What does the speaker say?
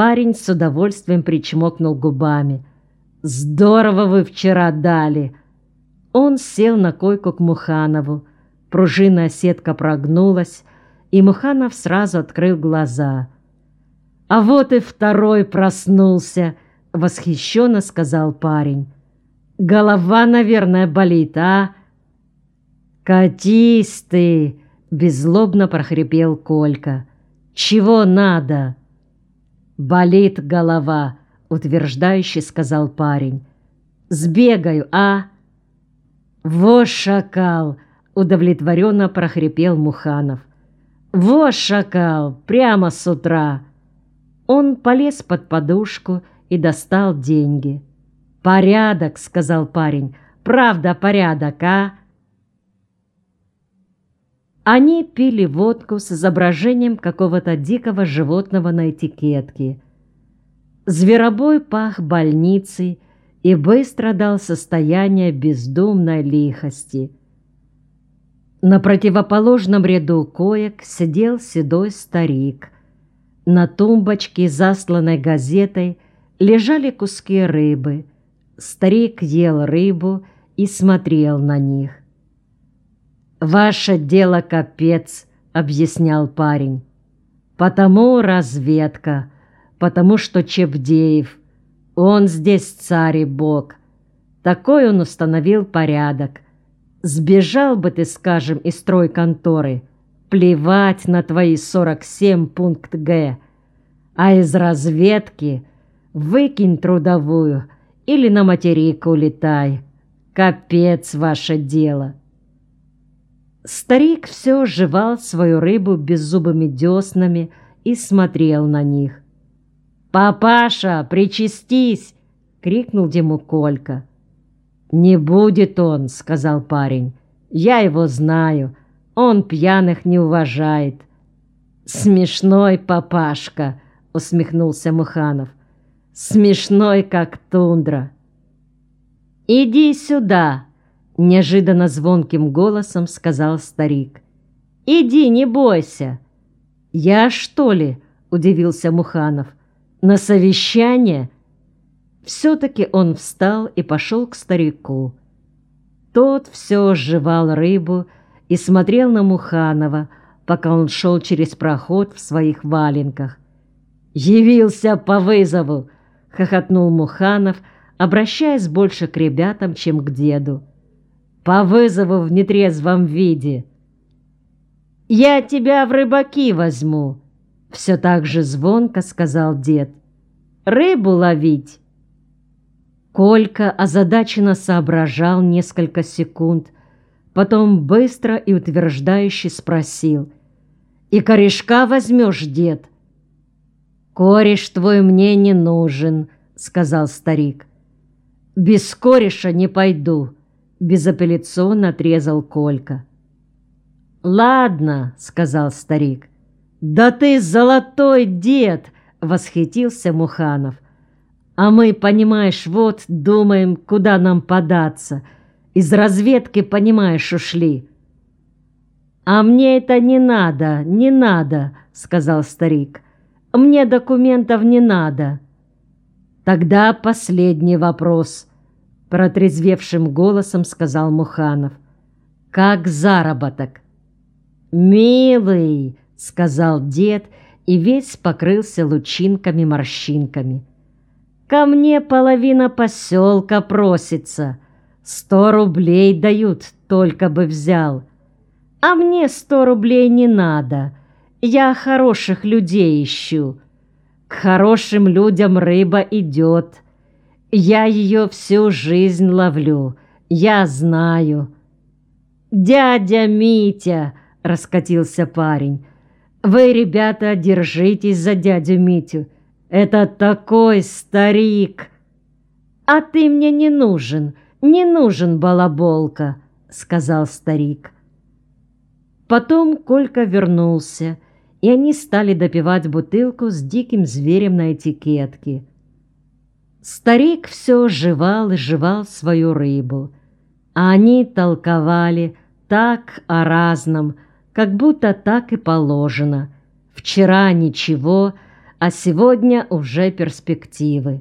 Парень с удовольствием причмокнул губами. «Здорово вы вчера дали!» Он сел на койку к Муханову. Пружинная сетка прогнулась, и Муханов сразу открыл глаза. «А вот и второй проснулся!» — восхищенно сказал парень. «Голова, наверное, болит, а?» «Катись ты!» — беззлобно прохрипел Колька. «Чего надо?» «Болит голова», — утверждающе сказал парень. «Сбегаю, а?» «Во шакал!» — удовлетворенно прохрипел Муханов. «Во шакал! Прямо с утра!» Он полез под подушку и достал деньги. «Порядок!» — сказал парень. «Правда порядок, а?» Они пили водку с изображением какого-то дикого животного на этикетке. Зверобой пах больницей и быстро дал состояние бездумной лихости. На противоположном ряду коек сидел седой старик. На тумбочке, засланной газетой, лежали куски рыбы. Старик ел рыбу и смотрел на них. «Ваше дело капец», — объяснял парень. «Потому разведка, потому что Чебдеев, он здесь царь и бог. Такой он установил порядок. Сбежал бы ты, скажем, из стройконторы, плевать на твои 47 пункт Г, а из разведки выкинь трудовую или на материк улетай. Капец ваше дело». Старик все жевал свою рыбу беззубыми деснами и смотрел на них. «Папаша, причастись!» — крикнул Диму Колька. «Не будет он», — сказал парень. «Я его знаю. Он пьяных не уважает». «Смешной папашка», — усмехнулся Муханов. «Смешной, как тундра». «Иди сюда», Неожиданно звонким голосом сказал старик. «Иди, не бойся!» «Я, что ли?» – удивился Муханов. «На совещание?» Все-таки он встал и пошел к старику. Тот все жевал рыбу и смотрел на Муханова, пока он шел через проход в своих валенках. «Явился по вызову!» — хохотнул Муханов, обращаясь больше к ребятам, чем к деду по вызову в нетрезвом виде. «Я тебя в рыбаки возьму», — все так же звонко сказал дед. «Рыбу ловить». Колька озадаченно соображал несколько секунд, потом быстро и утверждающе спросил. «И корешка возьмешь, дед?» «Кореш твой мне не нужен», — сказал старик. «Без кореша не пойду» безапелляционно отрезал Колька. «Ладно», — сказал старик. «Да ты золотой дед!» — восхитился Муханов. «А мы, понимаешь, вот думаем, куда нам податься. Из разведки, понимаешь, ушли». «А мне это не надо, не надо», — сказал старик. «Мне документов не надо». «Тогда последний вопрос», Протрезвевшим голосом сказал Муханов. «Как заработок?» «Милый!» — сказал дед и весь покрылся лучинками-морщинками. «Ко мне половина поселка просится. Сто рублей дают, только бы взял. А мне сто рублей не надо. Я хороших людей ищу. К хорошим людям рыба идет». Я ее всю жизнь ловлю, я знаю. «Дядя Митя!» — раскатился парень. «Вы, ребята, держитесь за дядю Митю. Это такой старик!» «А ты мне не нужен, не нужен, балаболка!» — сказал старик. Потом Колька вернулся, и они стали допивать бутылку с диким зверем на этикетке — Старик все жевал и жевал свою рыбу, а они толковали так о разном, как будто так и положено. Вчера ничего, а сегодня уже перспективы.